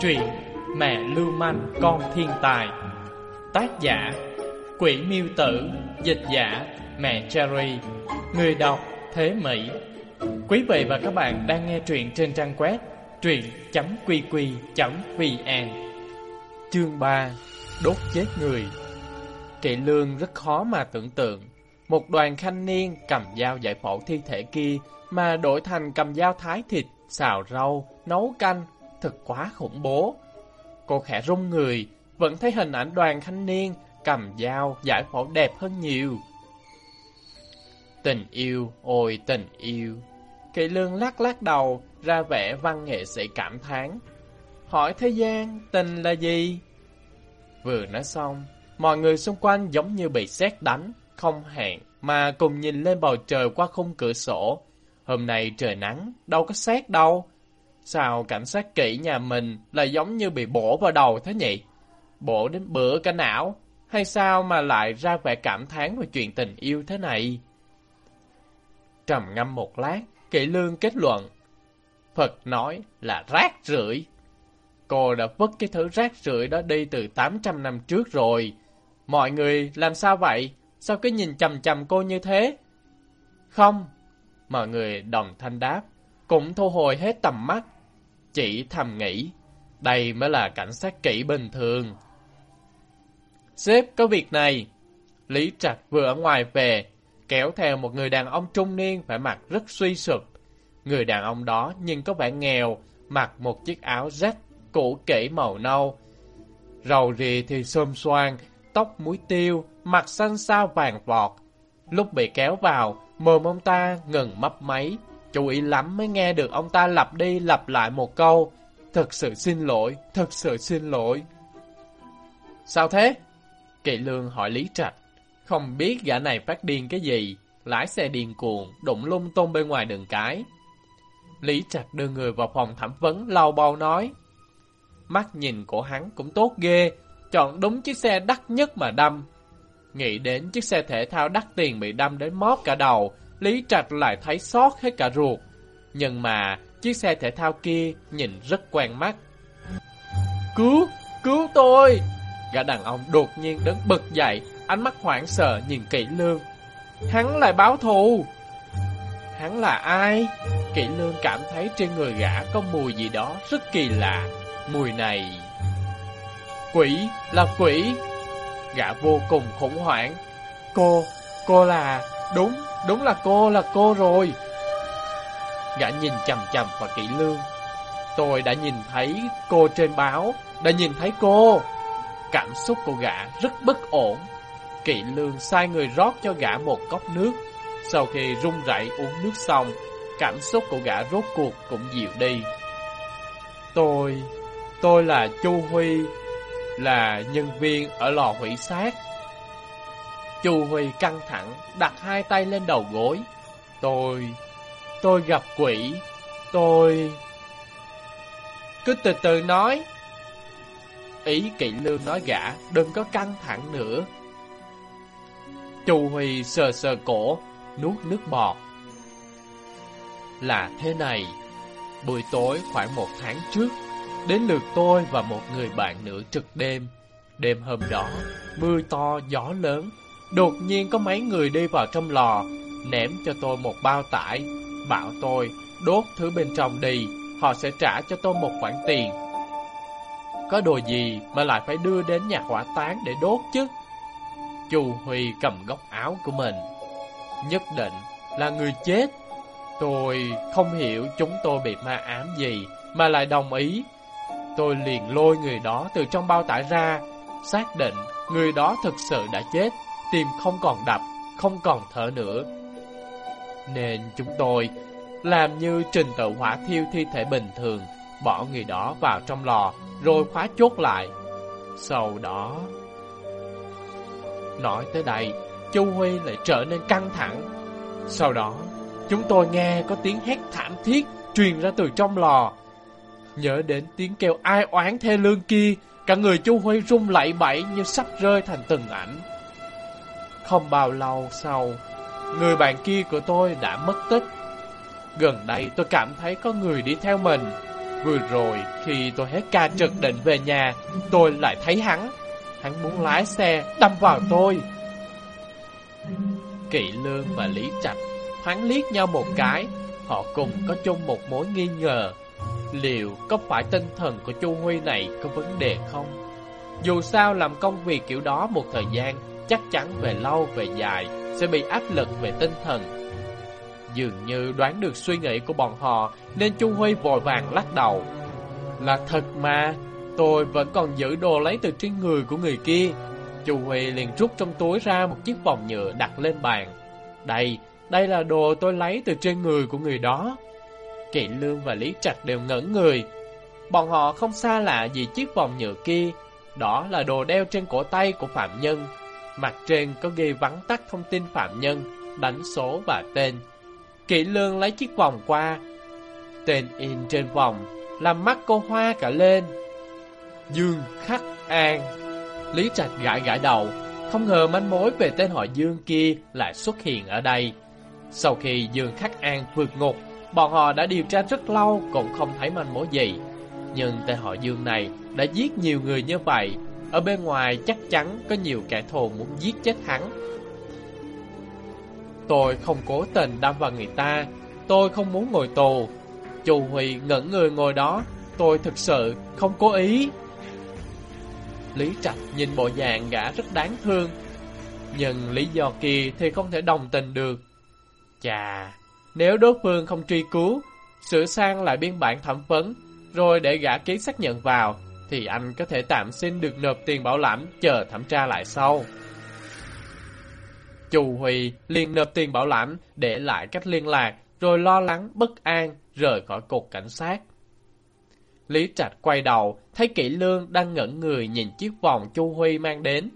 Truyện Mẹ Lưu Manh Con Thiên Tài. Tác giả Quỷ Miêu Tử. Dịch giả Mẹ Cherry. Người đọc Thế Mỹ. Quý vị và các bạn đang nghe truyện trên trang web truyện.qq.vn Chương 3 Đốt chết người. Trị lương rất khó mà tưởng tượng. Một đoàn khanh niên cầm dao giải phẫu thi thể kia Mà đổi thành cầm dao thái thịt, xào rau, nấu canh Thật quá khủng bố. Cô khẽ rung người Vẫn thấy hình ảnh đoàn thanh niên Cầm dao giải phẫu đẹp hơn nhiều. Tình yêu, ôi tình yêu. Kỵ lương lắc lắc đầu Ra vẻ văn nghệ sĩ cảm thán. Hỏi thế gian tình là gì? Vừa nói xong Mọi người xung quanh giống như bị sét đánh Không hẹn Mà cùng nhìn lên bầu trời qua khung cửa sổ. Hôm nay trời nắng, Đâu có xét đâu Sao cảnh sát kỹ nhà mình Là giống như bị bổ vào đầu thế nhỉ? Bổ đến bữa cả não Hay sao mà lại ra vẻ cảm thán Về chuyện tình yêu thế này? Trầm ngâm một lát Kỵ lương kết luận Phật nói là rác rưởi Cô đã vứt cái thứ rác rưởi đó đi từ 800 năm trước rồi. Mọi người làm sao vậy? Sao cứ nhìn chầm chầm cô như thế? Không. Mọi người đồng thanh đáp. Cũng thu hồi hết tầm mắt. Chỉ thầm nghĩ. Đây mới là cảnh sát kỹ bình thường. Sếp có việc này. Lý Trạch vừa ở ngoài về. Kéo theo một người đàn ông trung niên phải mặt rất suy sụp. Người đàn ông đó nhưng có vẻ nghèo. Mặc một chiếc áo rách cũ kỹ màu nâu. Rầu rì thì xôm xoan, tóc muối tiêu, mặt xanh xao vàng vọt. Lúc bị kéo vào, mồm ông ta ngừng mấp máy. Chú ý lắm mới nghe được ông ta lặp đi lặp lại một câu. Thật sự xin lỗi, thật sự xin lỗi. Sao thế? Kỵ lương hỏi Lý Trạch. Không biết gã này phát điên cái gì. Lái xe điên cuồng, đụng lung tung bên ngoài đường cái. Lý Trạch đưa người vào phòng thẩm vấn, lau bao nói. Mắt nhìn của hắn cũng tốt ghê, chọn đúng chiếc xe đắt nhất mà đâm. Nghĩ đến chiếc xe thể thao đắt tiền bị đâm đến móp cả đầu, Lý Trạch lại thấy xót hết cả ruột. Nhưng mà chiếc xe thể thao kia nhìn rất quen mắt. Cứu! Cứu tôi! Gã đàn ông đột nhiên đứng bật dậy, ánh mắt hoảng sợ nhìn kỹ lương. Hắn lại báo thù! Hắn là ai? Kỵ lương cảm thấy trên người gã có mùi gì đó rất kỳ lạ. Mùi này... Quỷ là quỷ. Gã vô cùng khủng hoảng. Cô, cô là... Đúng, đúng là cô là cô rồi. Gã nhìn chầm chầm vào kỹ lương. Tôi đã nhìn thấy cô trên báo, đã nhìn thấy cô. Cảm xúc của gã rất bất ổn. Kỵ lương sai người rót cho gã một cốc nước. Sau khi run rẩy uống nước xong, cảm xúc của gã rốt cuộc cũng dịu đi. Tôi... Tôi là Chu Huy, là nhân viên ở lò hủy xác. Chu Huy căng thẳng, đặt hai tay lên đầu gối. Tôi, tôi gặp quỷ, tôi... Cứ từ từ nói. Ý kỵ lương nói gã, đừng có căng thẳng nữa. Chu Huy sờ sờ cổ, nuốt nước bọt. Là thế này, buổi tối khoảng một tháng trước, Đến lượt tôi và một người bạn nữa trực đêm. Đêm hôm đó, mưa to, gió lớn. Đột nhiên có mấy người đi vào trong lò, ném cho tôi một bao tải, bảo tôi đốt thứ bên trong đi, họ sẽ trả cho tôi một khoản tiền. Có đồ gì mà lại phải đưa đến nhà hỏa táng để đốt chứ? Chu Huy cầm góc áo của mình. Nhất định là người chết. Tôi không hiểu chúng tôi bị ma ám gì mà lại đồng ý Tôi liền lôi người đó từ trong bao tải ra, xác định người đó thực sự đã chết, tim không còn đập, không còn thở nữa. Nên chúng tôi làm như trình tự hỏa thiêu thi thể bình thường, bỏ người đó vào trong lò, rồi khóa chốt lại. Sau đó... Nói tới đây, Chu Huy lại trở nên căng thẳng. Sau đó, chúng tôi nghe có tiếng hét thảm thiết truyền ra từ trong lò. Nhớ đến tiếng kêu ai oán thê lương kia, cả người chu Huy rung lẩy bẩy như sắp rơi thành từng ảnh. Không bao lâu sau, người bạn kia của tôi đã mất tích. Gần đây tôi cảm thấy có người đi theo mình. Vừa rồi khi tôi hết ca trực định về nhà Tôi lại thấy hắn Hắn muốn lái xe đâm vào tôi Kỵ Lương và Lý Trạch thoáng liếc nhau một cái Họ cùng có chung một mối nghi ngờ Liệu có phải tinh thần của Chu Huy này có vấn đề không? Dù sao làm công việc kiểu đó một thời gian Chắc chắn về lâu về dài Sẽ bị áp lực về tinh thần. Dường như đoán được suy nghĩ của bọn họ Nên Chu Huy vội vàng lắc đầu. Là thật mà Tôi vẫn còn giữ đồ lấy từ trên người của người kia. Chu Huy liền rút trong túi ra một chiếc vòng nhựa đặt lên bàn. Đây, đây là đồ tôi lấy từ trên người của người đó. Kỵ Lương và Lý Trạch đều ngẩn người. Bọn họ không xa lạ gì chiếc vòng nhựa kia. Đó là đồ đeo trên cổ tay của phạm nhân. Mặt trên có ghi vắn tắt thông tin phạm nhân, Đánh số và tên. Kỵ Lương lấy chiếc vòng qua. Tên in trên vòng, Làm mắt cô hoa cả lên. Dương Khắc An. Lý Trạch gãi gãi đầu, Không ngờ manh mối về tên họ Dương kia lại xuất hiện ở đây. Sau khi Dương Khắc An vượt ngục Bọn họ đã điều tra rất lâu, cũng không thấy manh mối gì. Nhưng tên họ Dương này đã giết nhiều người như vậy. Ở bên ngoài chắc chắn có nhiều kẻ thù muốn giết chết hắn. Tôi không cố tình đâm vào người ta. Tôi không muốn ngồi tù. Chu Huy ngẩn người ngồi đó. Tôi thực sự không cố ý. Lý Trạch nhìn bộ dạng gã rất đáng thương. Nhưng lý do kia thì không thể đồng tình được. Chà nếu đối phương không truy cứu Sửa sang lại biên bản thẩm vấn Rồi để gã ký xác nhận vào Thì anh có thể tạm xin được nộp tiền bảo lãnh Chờ thẩm tra lại sau Chu Huy liền nộp tiền bảo lãnh Để lại cách liên lạc Rồi lo lắng bất an Rời khỏi cục cảnh sát Lý Trạch quay đầu, thấy Kỷ Lương đang ngẩn người nhìn chiếc vòng Chu Huy mang đến.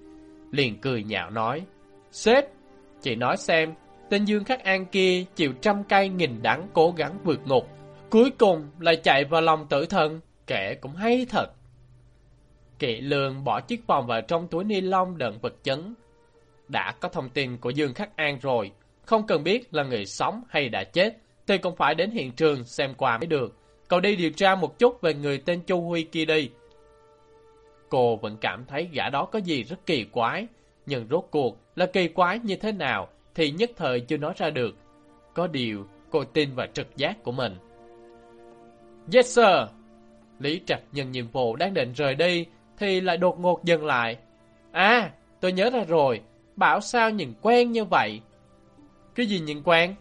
Liền cười nhạo nói, Sếp, chị nói xem, tên Dương Khắc An kia chịu trăm cây nghìn đắng cố gắng vượt ngục, cuối cùng lại chạy vào lòng tử thần, kẻ cũng hay thật. Kỵ lương bỏ chiếc vòng vào trong túi ni lông đựng vật chấn. Đã có thông tin của Dương Khắc An rồi, không cần biết là người sống hay đã chết, thì cũng phải đến hiện trường xem qua mới được. Cậu đi điều tra một chút về người tên Chu Huy kia đi. Cô vẫn cảm thấy gã đó có gì rất kỳ quái, nhưng rốt cuộc là kỳ quái như thế nào thì nhất thời chưa nói ra được. Có điều, cô tin vào trực giác của mình. Yes sir! Lý Trạch nhận nhiệm vụ đang định rời đi thì lại đột ngột dừng lại. À, tôi nhớ ra rồi, bảo sao nhìn quen như vậy? Cái gì nhìn quen?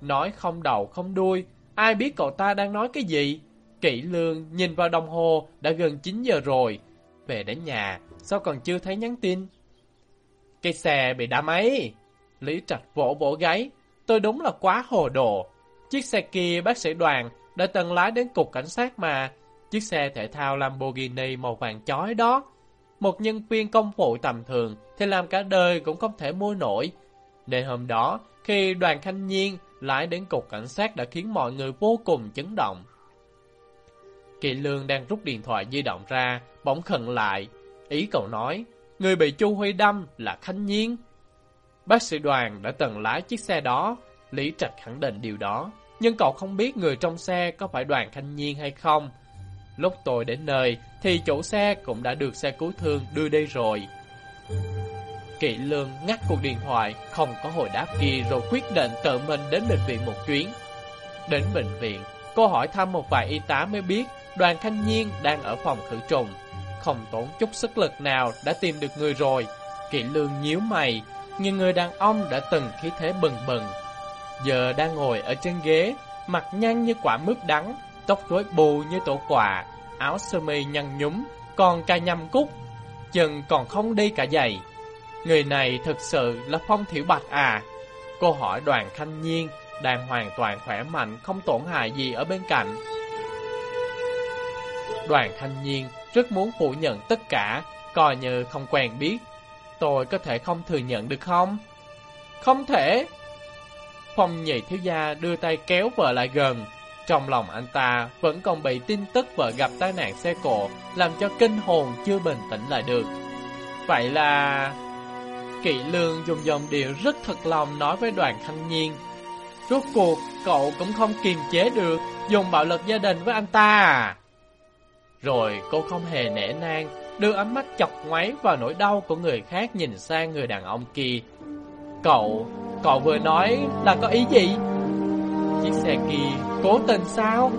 Nói không đầu không đuôi, Ai biết cậu ta đang nói cái gì? Kỵ lương nhìn vào đồng hồ đã gần 9 giờ rồi. Về đến nhà, sao còn chưa thấy nhắn tin? Cái xe bị đá máy. Lý Trạch vỗ vỗ gáy. Tôi đúng là quá hồ đồ. Chiếc xe kia bác sĩ đoàn đã từng lái đến cục cảnh sát mà. Chiếc xe thể thao Lamborghini màu vàng chói đó. Một nhân viên công vụ tầm thường thì làm cả đời cũng không thể mua nổi. Nên hôm đó, khi đoàn thanh niên lái đến cục cảnh sát đã khiến mọi người vô cùng chấn động. Kỳ Lương đang rút điện thoại di động ra, bỗng khẩn lại. Ý cậu nói, người bị Chu Huy đâm là Khánh Nhiên. Bác sĩ đoàn đã từng lái chiếc xe đó, Lý Trạch khẳng định điều đó. Nhưng cậu không biết người trong xe có phải đoàn thanh niên hay không. Lúc tôi đến nơi, thì chủ xe cũng đã được xe cứu thương đưa đây rồi. Kỵ lương ngắt cuộc điện thoại, không có hồi đáp kia rồi quyết định tự mình đến bệnh viện một chuyến. Đến bệnh viện, cô hỏi thăm một vài y tá mới biết đoàn thanh niên đang ở phòng khử trùng. Không tốn chút sức lực nào đã tìm được người rồi. Kỵ lương nhíu mày, như người đàn ông đã từng khí thế bừng bừng. Giờ đang ngồi ở trên ghế, mặt nhăn như quả mướp đắng, tóc rối bù như tổ quả, áo sơ mi nhăn nhúm, còn ca nhằm cúc, chân còn không đi cả giày. Người này thực sự là Phong Thiểu Bạch à? Cô hỏi đoàn thanh nhiên, đang hoàn toàn khỏe mạnh, không tổn hại gì ở bên cạnh. Đoàn thanh nhiên rất muốn phủ nhận tất cả, coi như không quen biết. Tôi có thể không thừa nhận được không? Không thể! Phong nhị thiếu gia đưa tay kéo vợ lại gần. Trong lòng anh ta vẫn còn bị tin tức vợ gặp tai nạn xe cộ, làm cho kinh hồn chưa bình tĩnh lại được. Vậy là... Kỵ lương dùng dòng điệu rất thật lòng nói với đoàn thanh nhiên. Rốt cuộc, cậu cũng không kiềm chế được, dùng bạo lực gia đình với anh ta à? Rồi cô không hề nể nang, đưa ánh mắt chọc ngoáy vào nỗi đau của người khác nhìn sang người đàn ông kia. Cậu, cậu vừa nói là có ý gì? Chiếc xe kia cố tình sao?